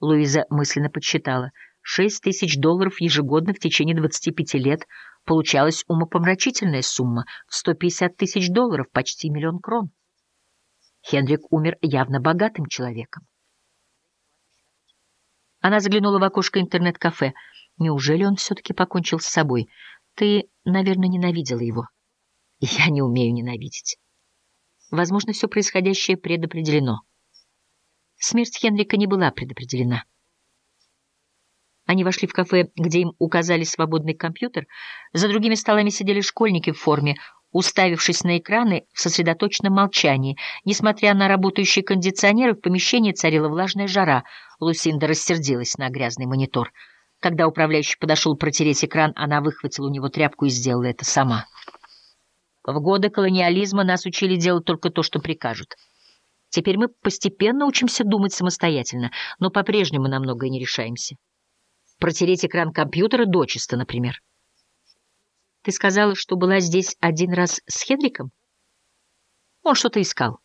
Луиза мысленно подсчитала. Шесть тысяч долларов ежегодно в течение 25 лет получалась умопомрачительная сумма в 150 тысяч долларов, почти миллион крон. Хендрик умер явно богатым человеком. Она заглянула в окошко интернет-кафе. Неужели он все-таки покончил с собой? Ты, наверное, ненавидела его. Я не умею ненавидеть. Возможно, все происходящее предопределено. Смерть Хенрика не была предопределена. Они вошли в кафе, где им указали свободный компьютер. За другими столами сидели школьники в форме, уставившись на экраны в сосредоточенном молчании. Несмотря на работающие кондиционеры, в помещении царила влажная жара. Лусинда рассердилась на грязный монитор. Когда управляющий подошел протереть экран, она выхватила у него тряпку и сделала это сама. В годы колониализма нас учили делать только то, что прикажут. Теперь мы постепенно учимся думать самостоятельно, но по-прежнему на многое не решаемся. Протереть экран компьютера дочисто, например. Ты сказала, что была здесь один раз с Хенриком? Он что-то искал.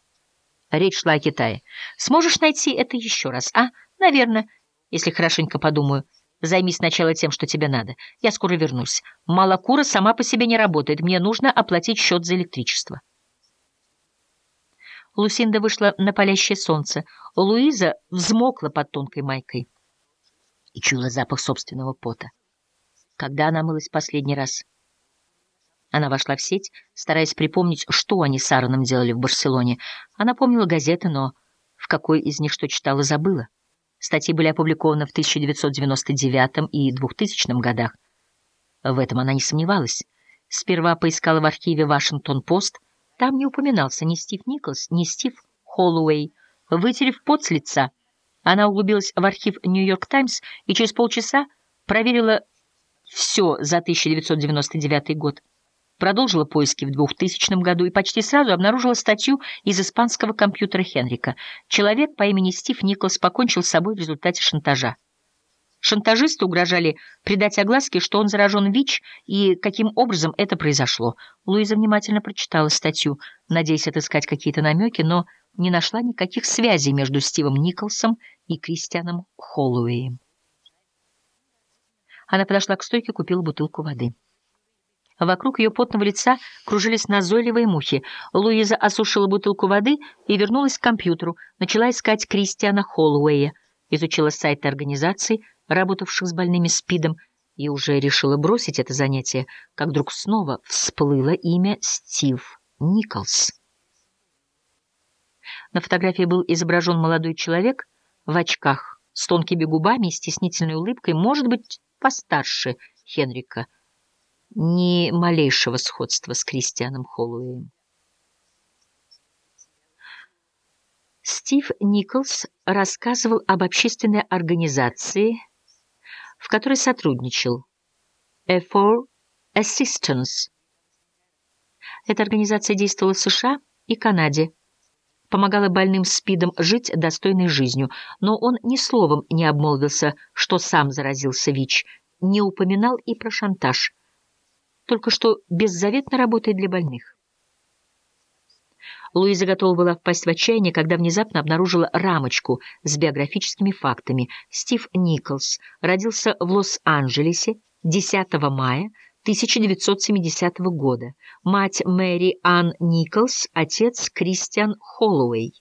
Речь шла о Китае. Сможешь найти это еще раз, а? Наверное, если хорошенько подумаю. Займись сначала тем, что тебе надо. Я скоро вернусь. Малакура сама по себе не работает. Мне нужно оплатить счет за электричество. Лусинда вышла на палящее солнце. Луиза взмокла под тонкой майкой и чуяла запах собственного пота. Когда она мылась последний раз? Она вошла в сеть, стараясь припомнить, что они с Аароном делали в Барселоне. Она помнила газеты, но в какой из них что читала, забыла. Статьи были опубликованы в 1999 и 2000 годах. В этом она не сомневалась. Сперва поискала в архиве «Вашингтон-Пост». Там не упоминался ни Стив Николс, ни Стив Холлоуэй. Вытерев пот с лица, она углубилась в архив «Нью-Йорк Таймс» и через полчаса проверила все за 1999 год продолжила поиски в 2000 году и почти сразу обнаружила статью из испанского компьютера Хенрика. Человек по имени Стив Николс покончил с собой в результате шантажа. Шантажисты угрожали придать огласке, что он заражен ВИЧ и каким образом это произошло. Луиза внимательно прочитала статью, надеясь отыскать какие-то намеки, но не нашла никаких связей между Стивом Николсом и Кристианом Холлоуэем. Она подошла к стойке купила бутылку воды. Вокруг ее потного лица кружились назойливые мухи. Луиза осушила бутылку воды и вернулась к компьютеру. Начала искать Кристиана Холлоуэя. Изучила сайты организаций, работавших с больными СПИДом, и уже решила бросить это занятие, как вдруг снова всплыло имя Стив Николс. На фотографии был изображен молодой человек в очках, с тонкими губами и стеснительной улыбкой, может быть, постарше Хенрика ни малейшего сходства с Кристианом Холлоуэем. Стив Николс рассказывал об общественной организации, в которой сотрудничал A4 Assistance. Эта организация действовала в США и Канаде, помогала больным СПИДом жить достойной жизнью, но он ни словом не обмолвился, что сам заразился ВИЧ, не упоминал и про шантаж – только что беззаветно работает для больных. Луиза готова была впасть в отчаяние, когда внезапно обнаружила рамочку с биографическими фактами. Стив Николс родился в Лос-Анджелесе 10 мая 1970 года. Мать Мэри Анн Николс, отец Кристиан Холлоуэй.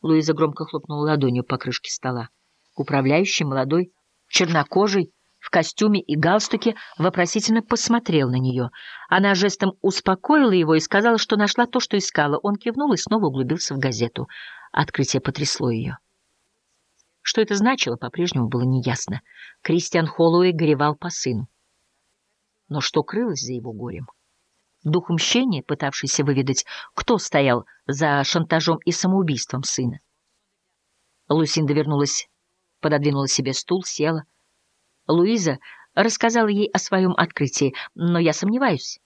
Луиза громко хлопнула ладонью по крышке стола. Управляющий, молодой, чернокожий, в костюме и галстуке вопросительно посмотрел на нее. Она жестом успокоила его и сказала, что нашла то, что искала. Он кивнул и снова углубился в газету. Открытие потрясло ее. Что это значило, по-прежнему было неясно. Кристиан Холлоуэй горевал по сыну. Но что крылось за его горем? Дух мщения, пытавшийся выведать, кто стоял за шантажом и самоубийством сына. Лусинда вернулась, пододвинула себе стул, села — Луиза рассказала ей о своем открытии, но я сомневаюсь.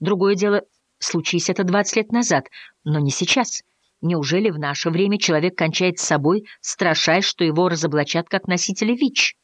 Другое дело, случись это двадцать лет назад, но не сейчас. Неужели в наше время человек кончает с собой, страшась, что его разоблачат как носителя ВИЧ?